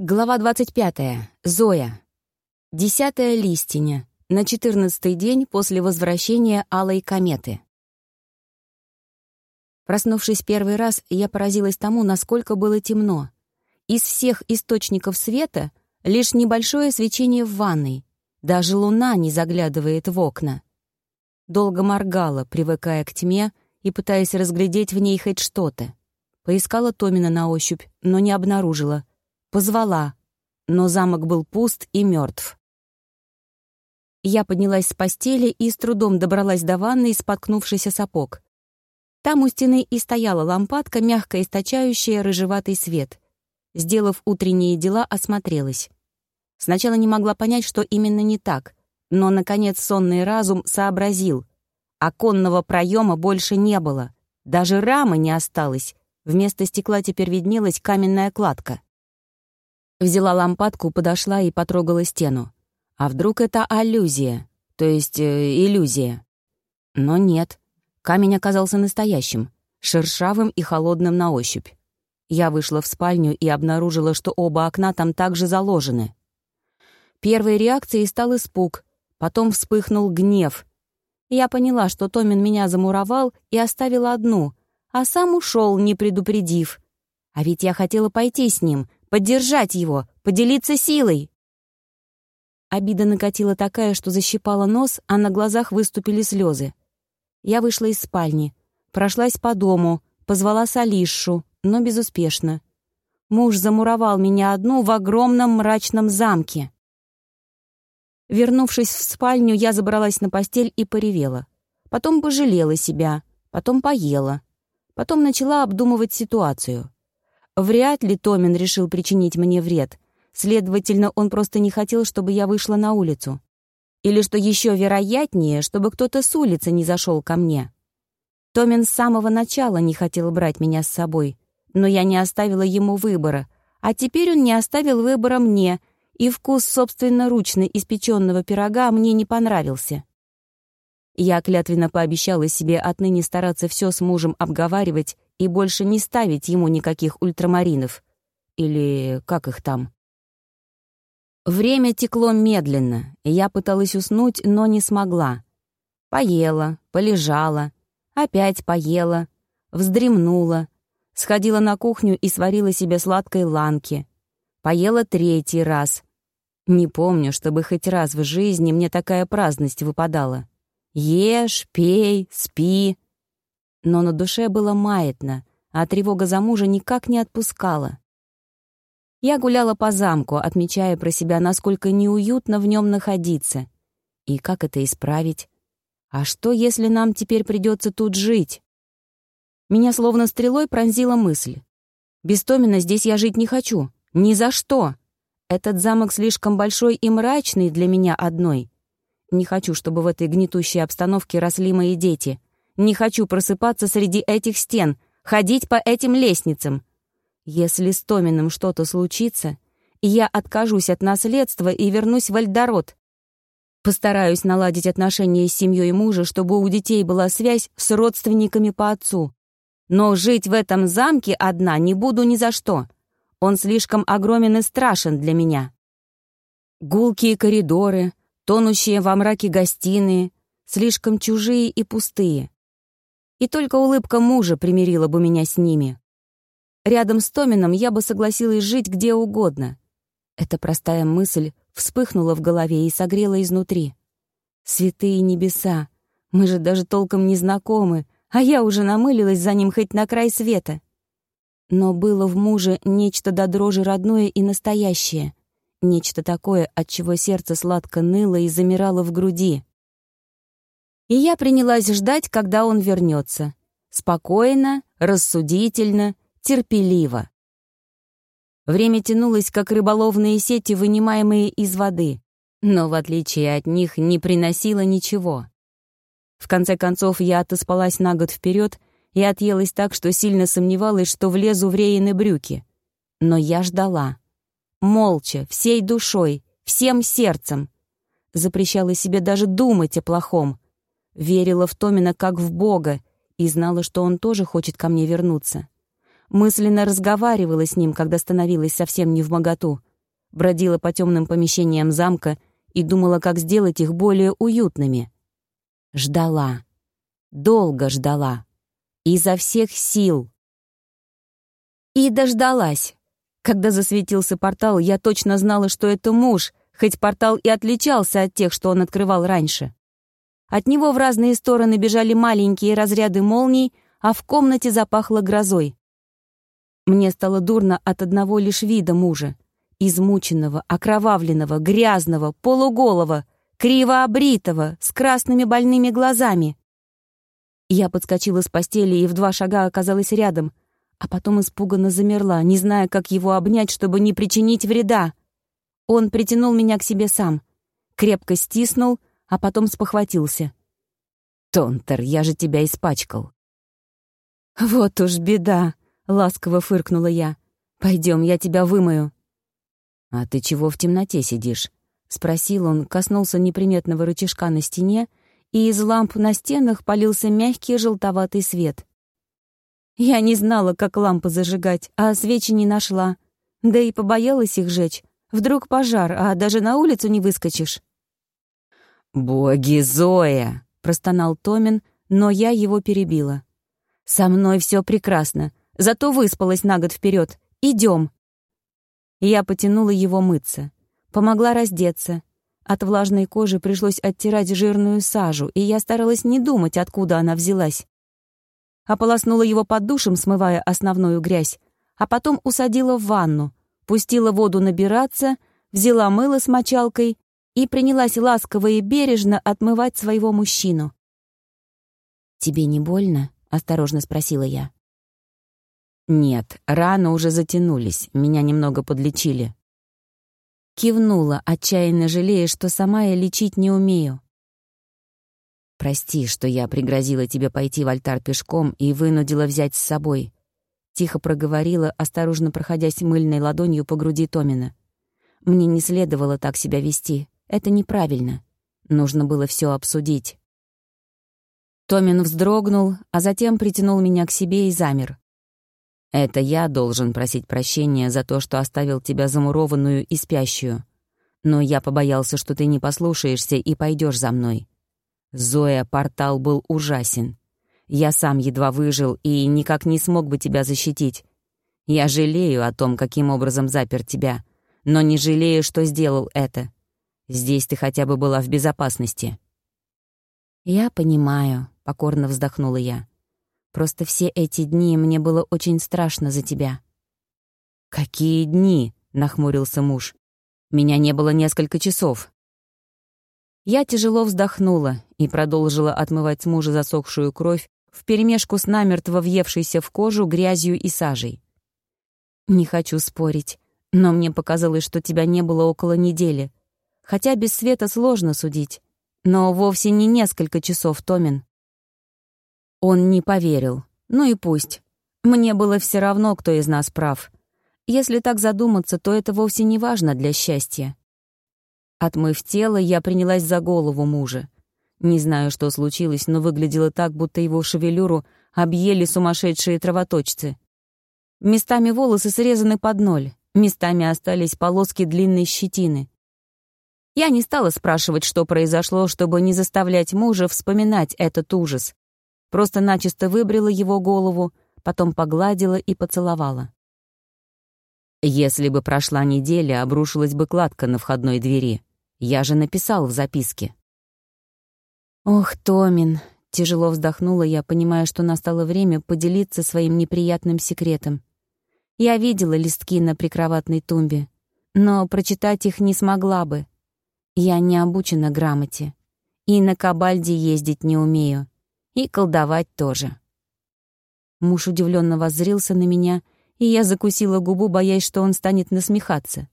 Глава 25. Зоя. Десятая листиня. На четырнадцатый день после возвращения Алой кометы. Проснувшись первый раз, я поразилась тому, насколько было темно. Из всех источников света лишь небольшое свечение в ванной. Даже луна не заглядывает в окна. Долго моргала, привыкая к тьме и пытаясь разглядеть в ней хоть что-то. Поискала Томина на ощупь, но не обнаружила — Позвала, но замок был пуст и мертв. Я поднялась с постели и с трудом добралась до ванны, споткнувшийся сапог. Там у стены и стояла лампадка, мягко источающая рыжеватый свет. Сделав утренние дела, осмотрелась. Сначала не могла понять, что именно не так, но, наконец, сонный разум сообразил. Оконного проема больше не было. Даже рамы не осталось. Вместо стекла теперь виднелась каменная кладка. Взяла лампадку, подошла и потрогала стену. А вдруг это аллюзия, то есть э, иллюзия? Но нет. Камень оказался настоящим, шершавым и холодным на ощупь. Я вышла в спальню и обнаружила, что оба окна там также заложены. Первой реакцией стал испуг, потом вспыхнул гнев. Я поняла, что Томин меня замуровал и оставил одну, а сам ушел, не предупредив. А ведь я хотела пойти с ним, поддержать его, поделиться силой. Обида накатила такая, что защипала нос, а на глазах выступили слезы. Я вышла из спальни, прошлась по дому, позвала Салишу, но безуспешно. Муж замуровал меня одну в огромном мрачном замке. Вернувшись в спальню, я забралась на постель и поревела. Потом пожалела себя, потом поела. Потом начала обдумывать ситуацию. Вряд ли Томин решил причинить мне вред. Следовательно, он просто не хотел, чтобы я вышла на улицу. Или, что еще вероятнее, чтобы кто-то с улицы не зашел ко мне. Томин с самого начала не хотел брать меня с собой, но я не оставила ему выбора, а теперь он не оставил выбора мне, и вкус собственноручно испеченного пирога мне не понравился. Я клятвенно пообещала себе отныне стараться все с мужем обговаривать и больше не ставить ему никаких ультрамаринов. Или как их там? Время текло медленно, и я пыталась уснуть, но не смогла. Поела, полежала, опять поела, вздремнула, сходила на кухню и сварила себе сладкой ланки. Поела третий раз. Не помню, чтобы хоть раз в жизни мне такая праздность выпадала. Ешь, пей, спи, но на душе было маятно, а тревога за мужа никак не отпускала. Я гуляла по замку, отмечая про себя, насколько неуютно в нем находиться. И как это исправить? А что, если нам теперь придется тут жить? Меня словно стрелой пронзила мысль. Без Томина здесь я жить не хочу. Ни за что. Этот замок слишком большой и мрачный для меня одной. Не хочу, чтобы в этой гнетущей обстановке росли мои дети. Не хочу просыпаться среди этих стен, ходить по этим лестницам. Если с Томиным что-то случится, я откажусь от наследства и вернусь в Эльдород. Постараюсь наладить отношения с семьей мужа, чтобы у детей была связь с родственниками по отцу. Но жить в этом замке одна не буду ни за что. Он слишком огромен и страшен для меня. Гулкие коридоры, тонущие во мраке гостиные, слишком чужие и пустые и только улыбка мужа примирила бы меня с ними. Рядом с Томином я бы согласилась жить где угодно. Эта простая мысль вспыхнула в голове и согрела изнутри. Святые небеса, мы же даже толком не знакомы, а я уже намылилась за ним хоть на край света. Но было в муже нечто до дрожи родное и настоящее, нечто такое, от чего сердце сладко ныло и замирало в груди и я принялась ждать, когда он вернется. Спокойно, рассудительно, терпеливо. Время тянулось, как рыболовные сети, вынимаемые из воды, но, в отличие от них, не приносило ничего. В конце концов, я отоспалась на год вперед и отъелась так, что сильно сомневалась, что влезу в Реины брюки. Но я ждала. Молча, всей душой, всем сердцем. Запрещала себе даже думать о плохом — Верила в Томина как в Бога и знала, что он тоже хочет ко мне вернуться. Мысленно разговаривала с ним, когда становилась совсем не в моготу, бродила по темным помещениям замка и думала, как сделать их более уютными. Ждала. Долго ждала. Изо всех сил. И дождалась. Когда засветился портал, я точно знала, что это муж, хоть портал и отличался от тех, что он открывал раньше. От него в разные стороны бежали маленькие разряды молний, а в комнате запахло грозой. Мне стало дурно от одного лишь вида мужа. Измученного, окровавленного, грязного, полуголого, криво обритого, с красными больными глазами. Я подскочила с постели и в два шага оказалась рядом, а потом испуганно замерла, не зная, как его обнять, чтобы не причинить вреда. Он притянул меня к себе сам, крепко стиснул, а потом спохватился. «Тонтер, я же тебя испачкал». «Вот уж беда», — ласково фыркнула я. «Пойдем, я тебя вымою». «А ты чего в темноте сидишь?» — спросил он, коснулся неприметного рычажка на стене, и из ламп на стенах полился мягкий желтоватый свет. Я не знала, как лампы зажигать, а свечи не нашла. Да и побоялась их жечь. Вдруг пожар, а даже на улицу не выскочишь. «Боги, Зоя!» — простонал Томин, но я его перебила. «Со мной все прекрасно. Зато выспалась на год вперед. Идем. Я потянула его мыться. Помогла раздеться. От влажной кожи пришлось оттирать жирную сажу, и я старалась не думать, откуда она взялась. Ополоснула его под душем, смывая основную грязь, а потом усадила в ванну, пустила воду набираться, взяла мыло с мочалкой и принялась ласково и бережно отмывать своего мужчину. «Тебе не больно?» — осторожно спросила я. «Нет, раны уже затянулись, меня немного подлечили». Кивнула, отчаянно жалея, что сама я лечить не умею. «Прости, что я пригрозила тебе пойти в альтар пешком и вынудила взять с собой», — тихо проговорила, осторожно проходясь мыльной ладонью по груди Томина. «Мне не следовало так себя вести. Это неправильно. Нужно было все обсудить». Томин вздрогнул, а затем притянул меня к себе и замер. Это я должен просить прощения за то, что оставил тебя замурованную и спящую. Но я побоялся, что ты не послушаешься и пойдешь за мной. Зоя, портал был ужасен. Я сам едва выжил и никак не смог бы тебя защитить. Я жалею о том, каким образом запер тебя, но не жалею, что сделал это. Здесь ты хотя бы была в безопасности». «Я понимаю», — покорно вздохнула я. Просто все эти дни мне было очень страшно за тебя». «Какие дни?» — нахмурился муж. «Меня не было несколько часов». Я тяжело вздохнула и продолжила отмывать с мужа засохшую кровь вперемешку с намертво въевшейся в кожу грязью и сажей. «Не хочу спорить, но мне показалось, что тебя не было около недели. Хотя без света сложно судить. Но вовсе не несколько часов, Томин. Он не поверил. Ну и пусть. Мне было все равно, кто из нас прав. Если так задуматься, то это вовсе не важно для счастья. Отмыв тело, я принялась за голову мужа. Не знаю, что случилось, но выглядело так, будто его шевелюру объели сумасшедшие травоточцы. Местами волосы срезаны под ноль, местами остались полоски длинной щетины. Я не стала спрашивать, что произошло, чтобы не заставлять мужа вспоминать этот ужас. Просто начисто выбрила его голову, потом погладила и поцеловала. «Если бы прошла неделя, обрушилась бы кладка на входной двери. Я же написал в записке». «Ох, Томин!» — тяжело вздохнула я, понимая, что настало время поделиться своим неприятным секретом. Я видела листки на прикроватной тумбе, но прочитать их не смогла бы. Я не обучена грамоте. И на кабальде ездить не умею. И колдовать тоже. Муж удивленно воззрился на меня, и я закусила губу, боясь, что он станет насмехаться.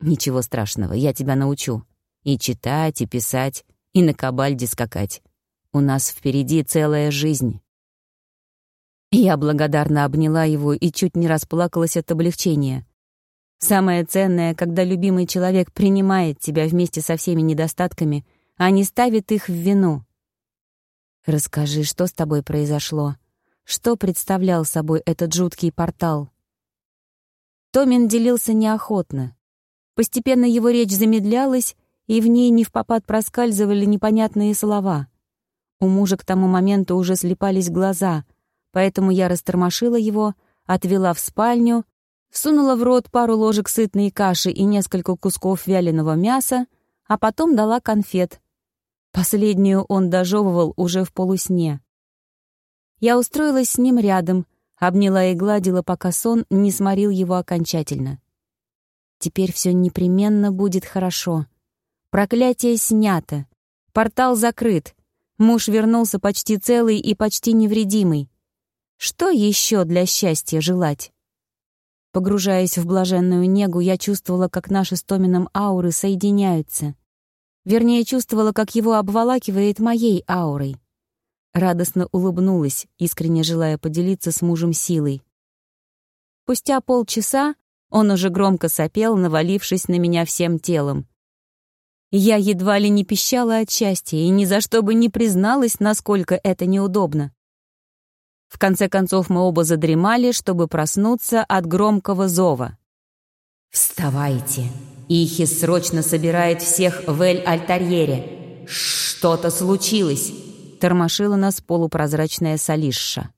«Ничего страшного, я тебя научу. И читать, и писать, и на кабальде скакать. У нас впереди целая жизнь». Я благодарно обняла его и чуть не расплакалась от облегчения. Самое ценное, когда любимый человек принимает тебя вместе со всеми недостатками, а не ставит их в вину. Расскажи, что с тобой произошло? Что представлял собой этот жуткий портал? Томин делился неохотно. Постепенно его речь замедлялась, и в ней не в попад проскальзывали непонятные слова. У мужа к тому моменту уже слепались глаза, поэтому я растормошила его, отвела в спальню, всунула в рот пару ложек сытной каши и несколько кусков вяленого мяса, а потом дала конфет. Последнюю он дожевывал уже в полусне. Я устроилась с ним рядом, обняла и гладила, пока сон не сморил его окончательно. Теперь все непременно будет хорошо. Проклятие снято. Портал закрыт. Муж вернулся почти целый и почти невредимый. Что еще для счастья желать? Погружаясь в блаженную негу, я чувствовала, как наши с Томином ауры соединяются. Вернее, чувствовала, как его обволакивает моей аурой. Радостно улыбнулась, искренне желая поделиться с мужем силой. Спустя полчаса он уже громко сопел, навалившись на меня всем телом. Я едва ли не пищала от счастья и ни за что бы не призналась, насколько это неудобно. В конце концов мы оба задремали, чтобы проснуться от громкого зова. «Вставайте! Ихис срочно собирает всех в Эль-Альтарьере! Что-то случилось!» Тормошила нас полупрозрачная солишша.